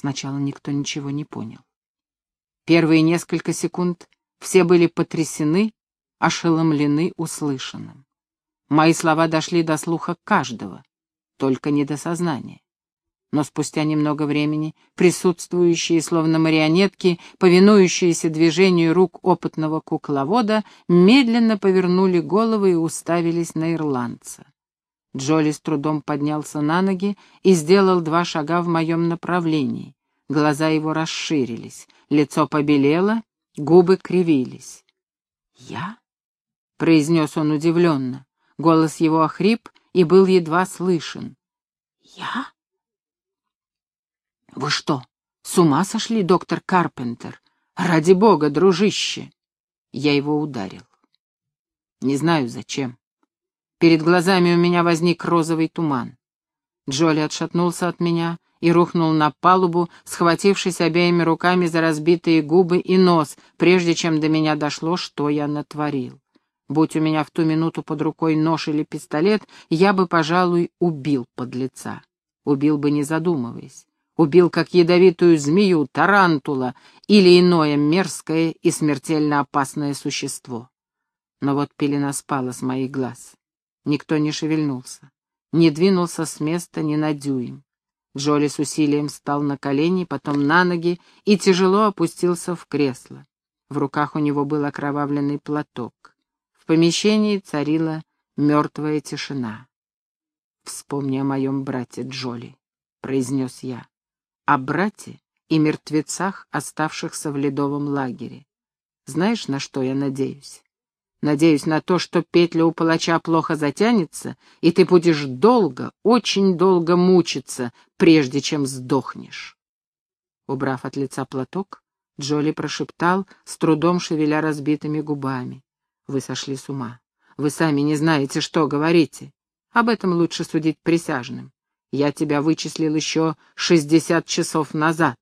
Сначала никто ничего не понял. Первые несколько секунд все были потрясены, ошеломлены услышанным. Мои слова дошли до слуха каждого, только не до сознания. Но спустя немного времени присутствующие, словно марионетки, повинующиеся движению рук опытного кукловода, медленно повернули головы и уставились на ирландца. Джоли с трудом поднялся на ноги и сделал два шага в моем направлении. Глаза его расширились, лицо побелело, губы кривились. «Я?» — произнес он удивленно. Голос его охрип и был едва слышен. «Я?» «Вы что, с ума сошли, доктор Карпентер? Ради бога, дружище!» Я его ударил. Не знаю, зачем. Перед глазами у меня возник розовый туман. Джоли отшатнулся от меня и рухнул на палубу, схватившись обеими руками за разбитые губы и нос, прежде чем до меня дошло, что я натворил. Будь у меня в ту минуту под рукой нож или пистолет, я бы, пожалуй, убил подлеца. Убил бы, не задумываясь. Убил, как ядовитую змею, тарантула или иное мерзкое и смертельно опасное существо. Но вот пелена спала с моих глаз. Никто не шевельнулся, не двинулся с места ни на дюйм. Джоли с усилием встал на колени, потом на ноги и тяжело опустился в кресло. В руках у него был окровавленный платок. В помещении царила мертвая тишина. «Вспомни о моем брате Джоли», — произнес я, — «о брате и мертвецах, оставшихся в ледовом лагере. Знаешь, на что я надеюсь? Надеюсь на то, что петля у палача плохо затянется, и ты будешь долго, очень долго мучиться, прежде чем сдохнешь. Убрав от лица платок, Джоли прошептал, с трудом шевеля разбитыми губами. «Вы сошли с ума. Вы сами не знаете, что говорите. Об этом лучше судить присяжным. Я тебя вычислил еще шестьдесят часов назад».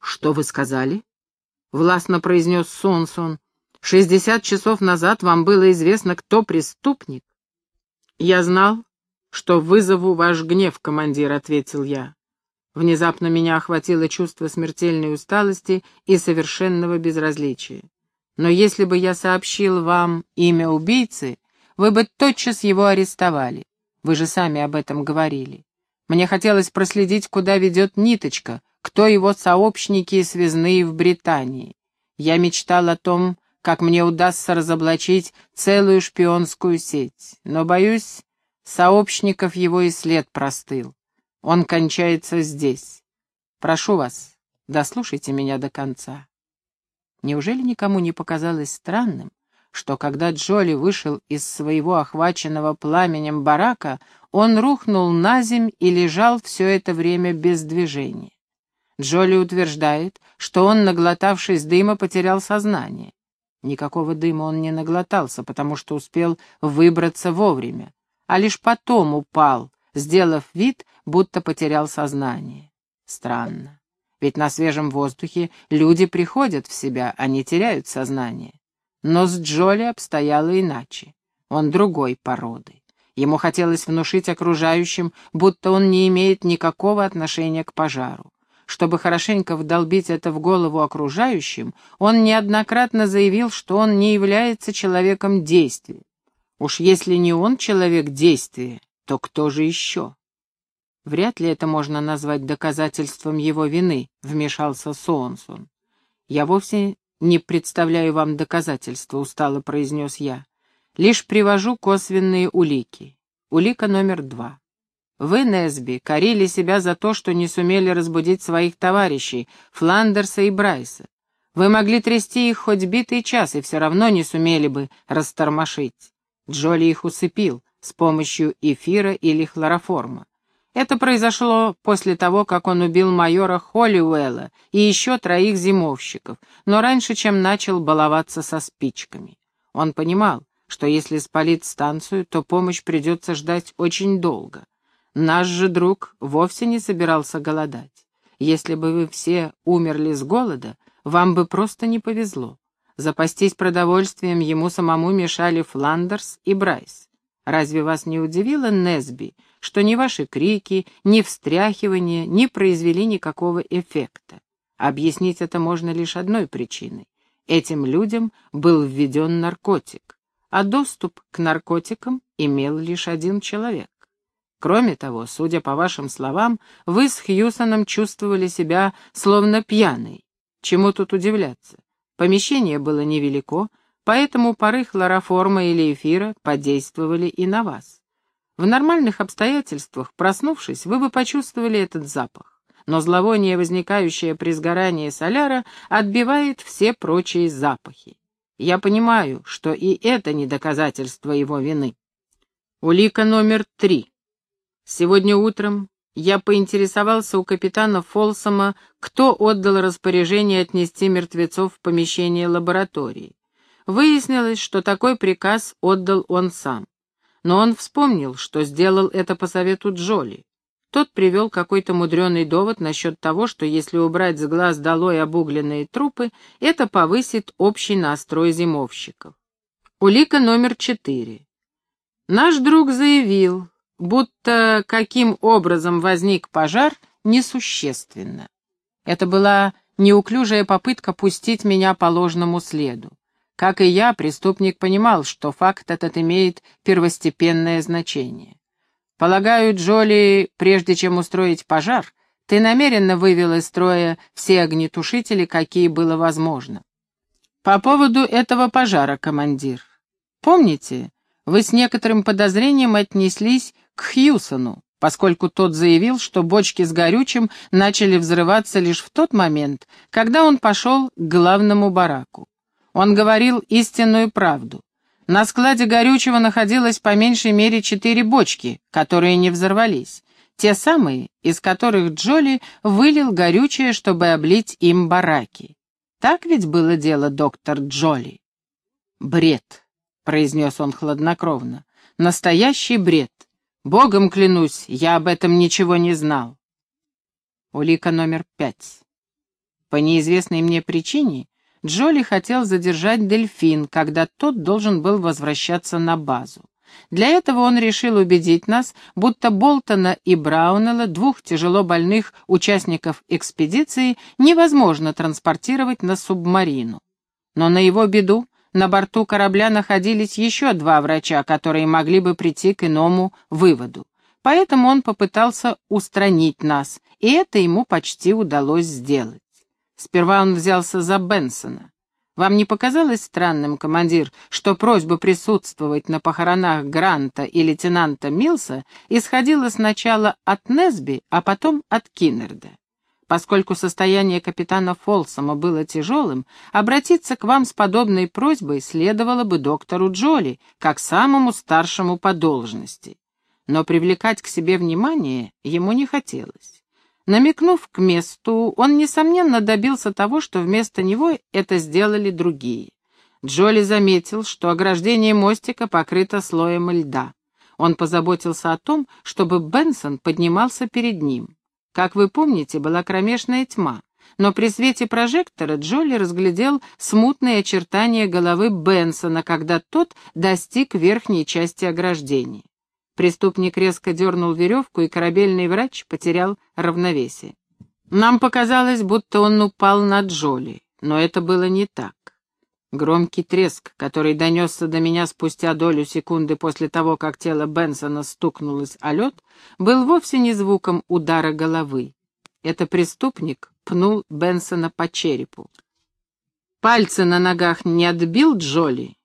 «Что вы сказали?» — властно произнес Сонсон, Шестьдесят часов назад вам было известно, кто преступник. Я знал, что вызову ваш гнев, командир, — ответил я. Внезапно меня охватило чувство смертельной усталости и совершенного безразличия. Но если бы я сообщил вам имя убийцы, вы бы тотчас его арестовали. Вы же сами об этом говорили. Мне хотелось проследить, куда ведет ниточка, кто его сообщники и связные в Британии. Я мечтал о том, как мне удастся разоблачить целую шпионскую сеть. Но, боюсь, сообщников его и след простыл. Он кончается здесь. Прошу вас, дослушайте меня до конца. Неужели никому не показалось странным, что когда Джоли вышел из своего охваченного пламенем барака, он рухнул на земь и лежал все это время без движения? Джоли утверждает, что он, наглотавшись дыма, потерял сознание. Никакого дыма он не наглотался, потому что успел выбраться вовремя, а лишь потом упал, сделав вид, будто потерял сознание. Странно. Ведь на свежем воздухе люди приходят в себя, а не теряют сознание. Но с Джоли обстояло иначе. Он другой породы. Ему хотелось внушить окружающим, будто он не имеет никакого отношения к пожару. Чтобы хорошенько вдолбить это в голову окружающим, он неоднократно заявил, что он не является человеком действия. Уж если не он человек действия, то кто же еще? Вряд ли это можно назвать доказательством его вины, вмешался Соонсон. Я вовсе не представляю вам доказательства, устало произнес я. Лишь привожу косвенные улики. Улика номер два. Вы, Несби, корили себя за то, что не сумели разбудить своих товарищей, Фландерса и Брайса. Вы могли трясти их хоть битый час и все равно не сумели бы растормошить. Джоли их усыпил с помощью эфира или хлороформа. Это произошло после того, как он убил майора Холлиуэлла и еще троих зимовщиков, но раньше, чем начал баловаться со спичками. Он понимал, что если спалит станцию, то помощь придется ждать очень долго. Наш же друг вовсе не собирался голодать. Если бы вы все умерли с голода, вам бы просто не повезло. Запастись продовольствием ему самому мешали Фландерс и Брайс. Разве вас не удивило, Несби, что ни ваши крики, ни встряхивания не произвели никакого эффекта? Объяснить это можно лишь одной причиной. Этим людям был введен наркотик, а доступ к наркотикам имел лишь один человек. Кроме того, судя по вашим словам, вы с Хьюсоном чувствовали себя словно пьяной. Чему тут удивляться? Помещение было невелико, поэтому пары хлороформа или эфира подействовали и на вас. В нормальных обстоятельствах, проснувшись, вы бы почувствовали этот запах, но зловоние, возникающее при сгорании соляра, отбивает все прочие запахи. Я понимаю, что и это не доказательство его вины. Улика номер три. Сегодня утром я поинтересовался у капитана Фолсома, кто отдал распоряжение отнести мертвецов в помещение лаборатории. Выяснилось, что такой приказ отдал он сам. Но он вспомнил, что сделал это по совету Джоли. Тот привел какой-то мудреный довод насчет того, что если убрать с глаз долой обугленные трупы, это повысит общий настрой зимовщиков. Улика номер четыре. Наш друг заявил, будто каким образом возник пожар, несущественно. Это была неуклюжая попытка пустить меня по ложному следу. Как и я, преступник понимал, что факт этот имеет первостепенное значение. Полагаю, Джоли, прежде чем устроить пожар, ты намеренно вывел из строя все огнетушители, какие было возможно. По поводу этого пожара, командир. Помните, вы с некоторым подозрением отнеслись к Хьюсону, поскольку тот заявил, что бочки с горючим начали взрываться лишь в тот момент, когда он пошел к главному бараку. Он говорил истинную правду. На складе горючего находилось по меньшей мере четыре бочки, которые не взорвались. Те самые, из которых Джоли вылил горючее, чтобы облить им бараки. Так ведь было дело, доктор Джоли? «Бред», — произнес он хладнокровно. «Настоящий бред. Богом клянусь, я об этом ничего не знал». Улика номер пять. По неизвестной мне причине Джоли хотел задержать дельфин, когда тот должен был возвращаться на базу. Для этого он решил убедить нас, будто Болтона и Браунелла, двух тяжело больных участников экспедиции, невозможно транспортировать на субмарину. Но на его беду на борту корабля находились еще два врача, которые могли бы прийти к иному выводу. Поэтому он попытался устранить нас, и это ему почти удалось сделать. Сперва он взялся за Бенсона. Вам не показалось странным, командир, что просьба присутствовать на похоронах Гранта и лейтенанта Милса исходила сначала от Несби, а потом от Киннерда? Поскольку состояние капитана Фолсома было тяжелым, обратиться к вам с подобной просьбой следовало бы доктору Джоли, как самому старшему по должности. Но привлекать к себе внимание ему не хотелось. Намекнув к месту, он, несомненно, добился того, что вместо него это сделали другие. Джоли заметил, что ограждение мостика покрыто слоем льда. Он позаботился о том, чтобы Бенсон поднимался перед ним. Как вы помните, была кромешная тьма, но при свете прожектора Джоли разглядел смутные очертания головы Бенсона, когда тот достиг верхней части ограждения. Преступник резко дернул веревку, и корабельный врач потерял равновесие. Нам показалось, будто он упал на Джоли, но это было не так. Громкий треск, который донесся до меня спустя долю секунды после того, как тело Бенсона стукнулось о лед, был вовсе не звуком удара головы. Это преступник пнул Бенсона по черепу. «Пальцы на ногах не отбил Джоли?»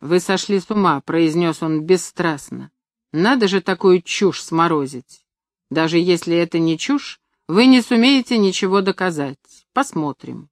«Вы сошли с ума», — произнес он бесстрастно. Надо же такую чушь сморозить. Даже если это не чушь, вы не сумеете ничего доказать. Посмотрим.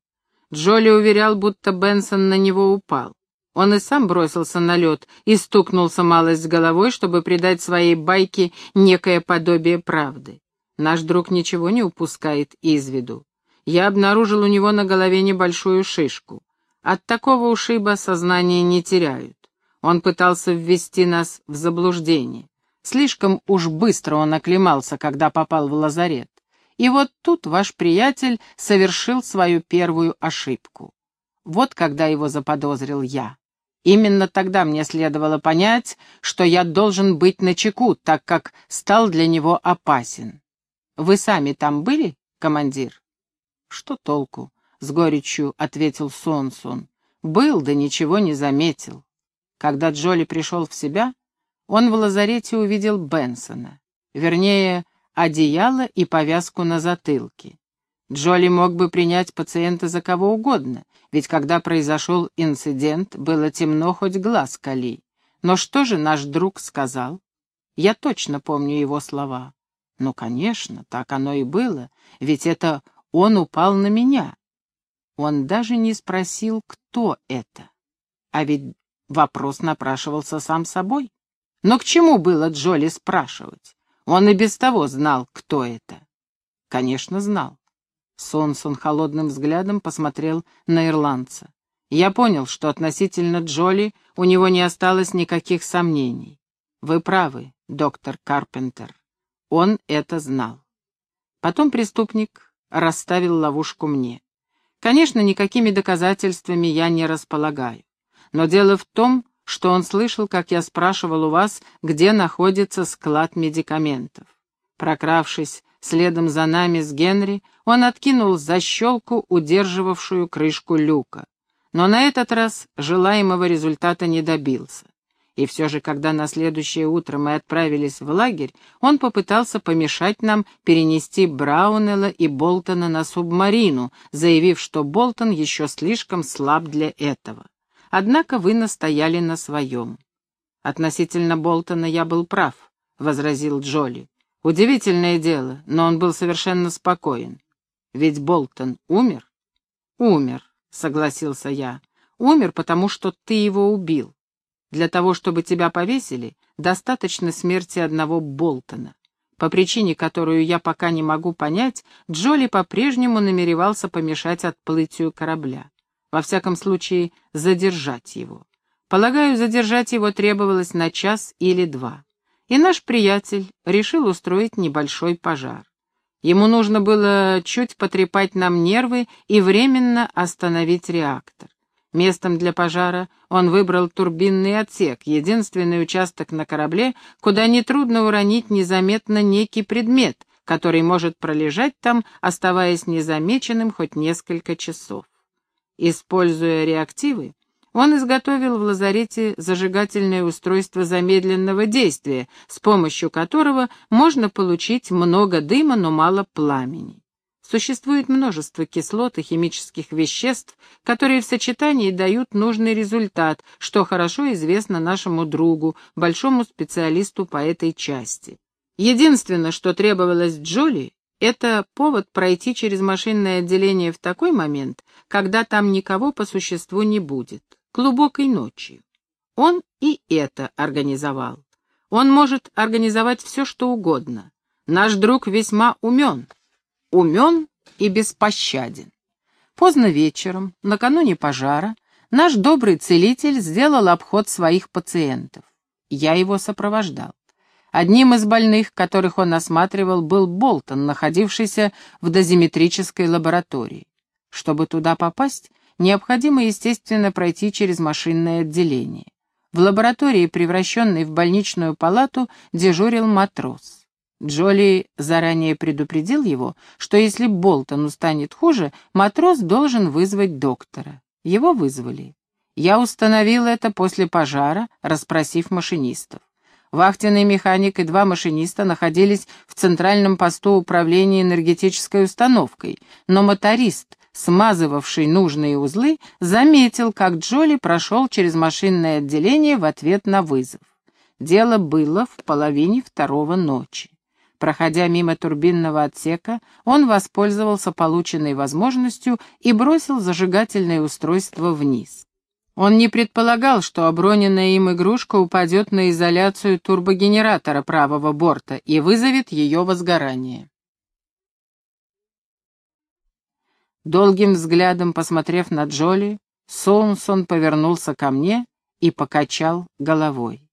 Джоли уверял, будто Бенсон на него упал. Он и сам бросился на лед и стукнулся малость головой, чтобы придать своей байке некое подобие правды. Наш друг ничего не упускает из виду. Я обнаружил у него на голове небольшую шишку. От такого ушиба сознание не теряют. Он пытался ввести нас в заблуждение. Слишком уж быстро он оклемался, когда попал в лазарет. И вот тут ваш приятель совершил свою первую ошибку. Вот когда его заподозрил я. Именно тогда мне следовало понять, что я должен быть начеку, так как стал для него опасен. Вы сами там были, командир? Что толку? С горечью ответил Сонсон. Был, да ничего не заметил. Когда Джоли пришел в себя, он в лазарете увидел Бенсона. Вернее, одеяло и повязку на затылке. Джоли мог бы принять пациента за кого угодно, ведь когда произошел инцидент, было темно хоть глаз кали. Но что же наш друг сказал? Я точно помню его слова. Ну, конечно, так оно и было, ведь это он упал на меня. Он даже не спросил, кто это. А ведь вопрос напрашивался сам собой. Но к чему было Джоли спрашивать? Он и без того знал, кто это. Конечно, знал. Сонсон холодным взглядом посмотрел на ирландца. Я понял, что относительно Джоли у него не осталось никаких сомнений. Вы правы, доктор Карпентер. Он это знал. Потом преступник расставил ловушку мне. Конечно, никакими доказательствами я не располагаю. Но дело в том, что он слышал, как я спрашивал у вас, где находится склад медикаментов. Прокравшись Следом за нами с Генри он откинул защелку, удерживавшую крышку люка. Но на этот раз желаемого результата не добился. И все же, когда на следующее утро мы отправились в лагерь, он попытался помешать нам перенести Браунелла и Болтона на субмарину, заявив, что Болтон еще слишком слаб для этого. Однако вы настояли на своем. «Относительно Болтона я был прав», — возразил Джоли. Удивительное дело, но он был совершенно спокоен. Ведь Болтон умер? Умер, согласился я. Умер, потому что ты его убил. Для того, чтобы тебя повесили, достаточно смерти одного Болтона. По причине, которую я пока не могу понять, Джоли по-прежнему намеревался помешать отплытию корабля. Во всяком случае, задержать его. Полагаю, задержать его требовалось на час или два и наш приятель решил устроить небольшой пожар. Ему нужно было чуть потрепать нам нервы и временно остановить реактор. Местом для пожара он выбрал турбинный отсек, единственный участок на корабле, куда нетрудно уронить незаметно некий предмет, который может пролежать там, оставаясь незамеченным хоть несколько часов. Используя реактивы, он изготовил в лазарете зажигательное устройство замедленного действия, с помощью которого можно получить много дыма, но мало пламени. Существует множество кислот и химических веществ, которые в сочетании дают нужный результат, что хорошо известно нашему другу, большому специалисту по этой части. Единственное, что требовалось Джоли, это повод пройти через машинное отделение в такой момент, когда там никого по существу не будет глубокой ночью. Он и это организовал. Он может организовать все, что угодно. Наш друг весьма умен. Умен и беспощаден. Поздно вечером, накануне пожара, наш добрый целитель сделал обход своих пациентов. Я его сопровождал. Одним из больных, которых он осматривал, был Болтон, находившийся в дозиметрической лаборатории. Чтобы туда попасть, необходимо, естественно, пройти через машинное отделение. В лаборатории, превращенной в больничную палату, дежурил матрос. Джоли заранее предупредил его, что если Болтону станет хуже, матрос должен вызвать доктора. Его вызвали. Я установил это после пожара, расспросив машинистов. Вахтенный механик и два машиниста находились в центральном посту управления энергетической установкой, но моторист, смазывавший нужные узлы, заметил, как Джоли прошел через машинное отделение в ответ на вызов. Дело было в половине второго ночи. Проходя мимо турбинного отсека, он воспользовался полученной возможностью и бросил зажигательное устройство вниз. Он не предполагал, что оброненная им игрушка упадет на изоляцию турбогенератора правого борта и вызовет ее возгорание. Долгим взглядом посмотрев на Джоли, Солнсон повернулся ко мне и покачал головой.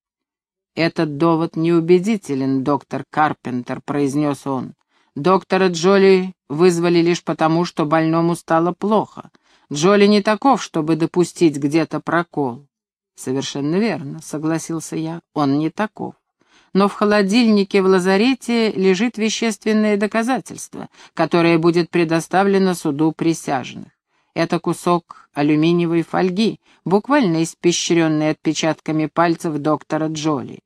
«Этот довод неубедителен, доктор Карпентер», — произнес он. «Доктора Джоли вызвали лишь потому, что больному стало плохо. Джоли не таков, чтобы допустить где-то прокол». «Совершенно верно», — согласился я, — «он не таков. Но в холодильнике в лазарете лежит вещественное доказательство, которое будет предоставлено суду присяжных. Это кусок алюминиевой фольги, буквально испещренный отпечатками пальцев доктора Джоли.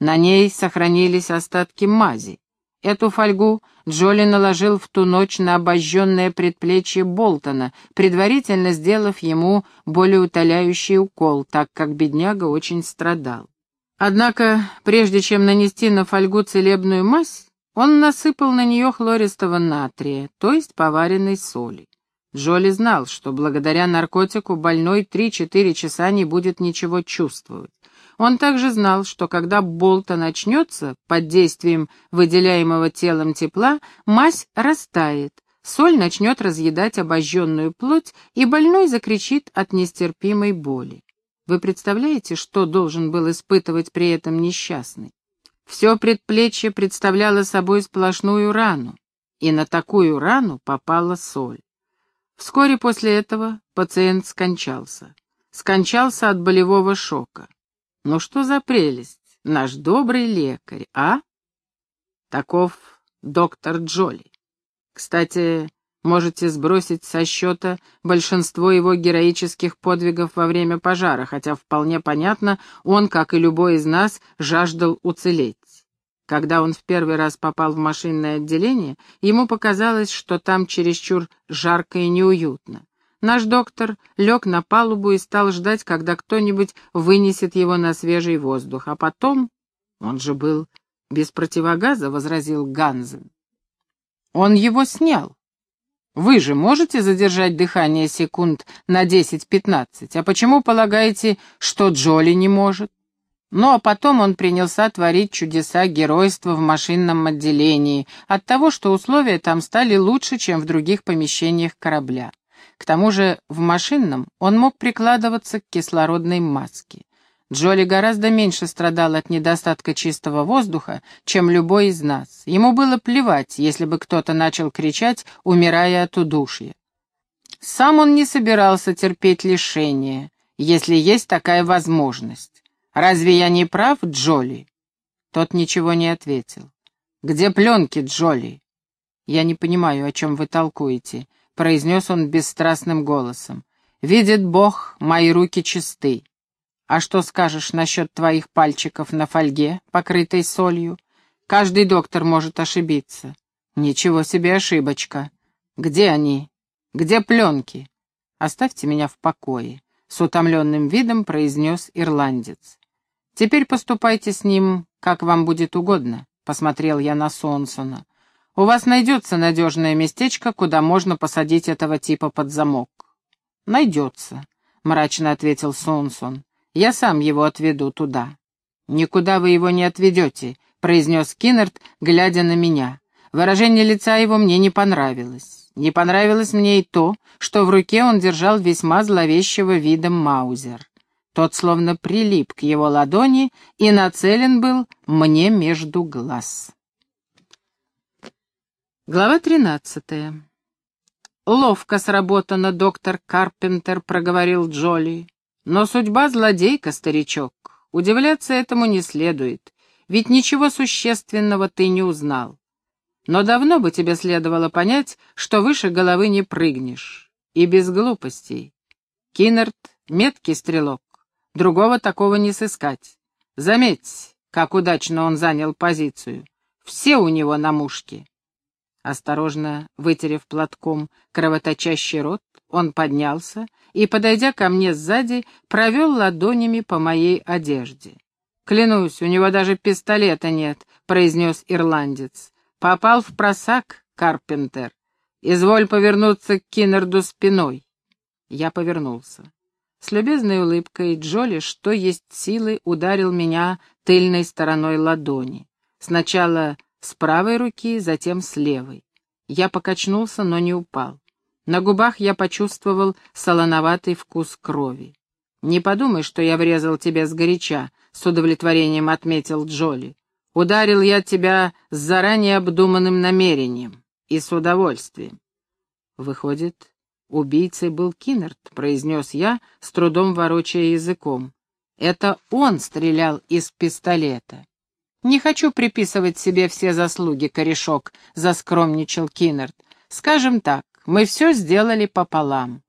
На ней сохранились остатки мази. Эту фольгу Джоли наложил в ту ночь на обожженное предплечье Болтона, предварительно сделав ему более утоляющий укол, так как бедняга очень страдал. Однако, прежде чем нанести на фольгу целебную мазь, он насыпал на нее хлористого натрия, то есть поваренной соли. Джоли знал, что благодаря наркотику больной 3-4 часа не будет ничего чувствовать. Он также знал, что когда болта начнется, под действием выделяемого телом тепла, мазь растает, соль начнет разъедать обожженную плоть, и больной закричит от нестерпимой боли. Вы представляете, что должен был испытывать при этом несчастный? Все предплечье представляло собой сплошную рану, и на такую рану попала соль. Вскоре после этого пациент скончался. Скончался от болевого шока. Ну что за прелесть, наш добрый лекарь, а? Таков доктор Джоли. Кстати, можете сбросить со счета большинство его героических подвигов во время пожара, хотя вполне понятно, он, как и любой из нас, жаждал уцелеть. Когда он в первый раз попал в машинное отделение, ему показалось, что там чересчур жарко и неуютно. Наш доктор лег на палубу и стал ждать, когда кто-нибудь вынесет его на свежий воздух. А потом... Он же был без противогаза, — возразил Ганзен. Он его снял. Вы же можете задержать дыхание секунд на 10-15, а почему полагаете, что Джоли не может? Ну а потом он принялся творить чудеса геройства в машинном отделении от того, что условия там стали лучше, чем в других помещениях корабля. К тому же в машинном он мог прикладываться к кислородной маске. Джоли гораздо меньше страдал от недостатка чистого воздуха, чем любой из нас. Ему было плевать, если бы кто-то начал кричать, умирая от удушья. Сам он не собирался терпеть лишение, если есть такая возможность. «Разве я не прав, Джоли?» Тот ничего не ответил. «Где пленки, Джоли?» «Я не понимаю, о чем вы толкуете», — произнес он бесстрастным голосом. «Видит Бог, мои руки чисты. А что скажешь насчет твоих пальчиков на фольге, покрытой солью? Каждый доктор может ошибиться. Ничего себе ошибочка. Где они? Где пленки? Оставьте меня в покое», — с утомленным видом произнес ирландец. «Теперь поступайте с ним, как вам будет угодно», — посмотрел я на Сонсона. У вас найдется надежное местечко, куда можно посадить этого типа под замок. Найдется, мрачно ответил Сонсон. Я сам его отведу туда. Никуда вы его не отведете, произнес Киннерт, глядя на меня. Выражение лица его мне не понравилось. Не понравилось мне и то, что в руке он держал весьма зловещего вида маузер. Тот словно прилип к его ладони и нацелен был мне между глаз. Глава тринадцатая. «Ловко сработано, доктор Карпентер», — проговорил Джоли. «Но судьба злодейка, старичок. Удивляться этому не следует, ведь ничего существенного ты не узнал. Но давно бы тебе следовало понять, что выше головы не прыгнешь. И без глупостей. Киннерт — меткий стрелок. Другого такого не сыскать. Заметь, как удачно он занял позицию. Все у него на мушке». Осторожно вытерев платком кровоточащий рот, он поднялся и, подойдя ко мне сзади, провел ладонями по моей одежде. «Клянусь, у него даже пистолета нет», — произнес ирландец. «Попал в просак, Карпентер. Изволь повернуться к Киннерду спиной». Я повернулся. С любезной улыбкой Джоли, что есть силы, ударил меня тыльной стороной ладони. Сначала с правой руки, затем с левой. Я покачнулся, но не упал. На губах я почувствовал солоноватый вкус крови. «Не подумай, что я врезал тебя сгоряча», — с удовлетворением отметил Джоли. «Ударил я тебя с заранее обдуманным намерением и с удовольствием». «Выходит, убийцей был Киннерт», — произнес я, с трудом ворочая языком. Это он стрелял из пистолета. «Не хочу приписывать себе все заслуги, корешок», — заскромничал Киннерт. «Скажем так, мы все сделали пополам».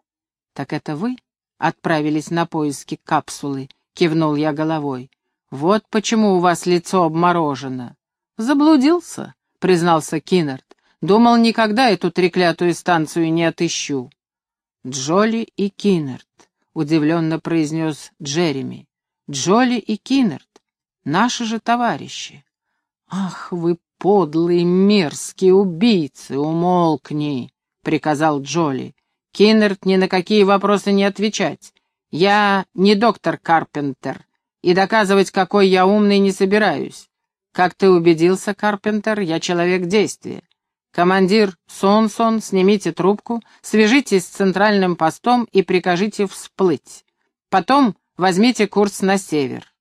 «Так это вы отправились на поиски капсулы?» — кивнул я головой. «Вот почему у вас лицо обморожено». «Заблудился», — признался Киннерт. «Думал, никогда эту треклятую станцию не отыщу». «Джоли и Киннерт», — удивленно произнес Джереми. «Джоли и Киннерт, наши же товарищи». «Ах, вы подлые мерзкие убийцы, умолкни!» — приказал Джоли. «Киннерт ни на какие вопросы не отвечать. Я не доктор Карпентер, и доказывать, какой я умный, не собираюсь. Как ты убедился, Карпентер, я человек действия. Командир Сонсон, снимите трубку, свяжитесь с центральным постом и прикажите всплыть. Потом возьмите курс на север.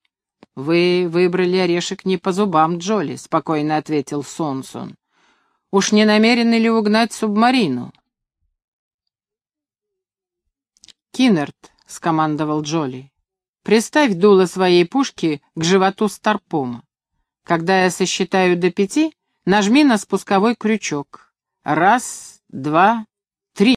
«Вы выбрали орешек не по зубам, Джоли», — спокойно ответил Сонсон. «Уж не намерены ли угнать субмарину?» «Киннерт», — скомандовал Джоли, — «приставь дуло своей пушки к животу Старпома. Когда я сосчитаю до пяти, нажми на спусковой крючок. Раз, два,